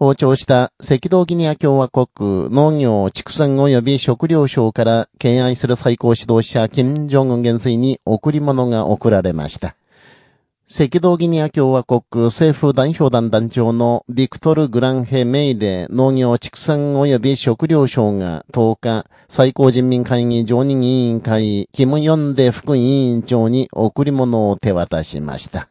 訪朝した赤道ギニア共和国農業畜産及び食料省から敬愛する最高指導者金正恩元帥に贈り物が贈られました。赤道ギニア共和国政府代表団団長のビクトル・グランヘ・メイレ農業畜産及び食料省が10日、最高人民会議常任委員会、キム・ヨンデ副委員長に贈り物を手渡しました。